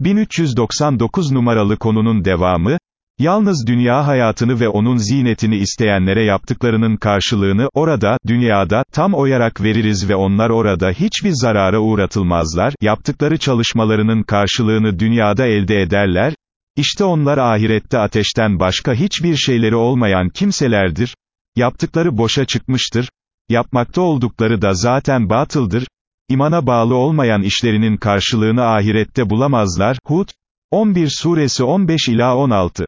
1399 numaralı konunun devamı, Yalnız dünya hayatını ve onun zinetini isteyenlere yaptıklarının karşılığını, orada, dünyada, tam oyarak veririz ve onlar orada hiçbir zarara uğratılmazlar, yaptıkları çalışmalarının karşılığını dünyada elde ederler, İşte onlar ahirette ateşten başka hiçbir şeyleri olmayan kimselerdir, yaptıkları boşa çıkmıştır, yapmakta oldukları da zaten batıldır, İmana bağlı olmayan işlerinin karşılığını ahirette bulamazlar, Hud, 11 suresi 15 ila 16.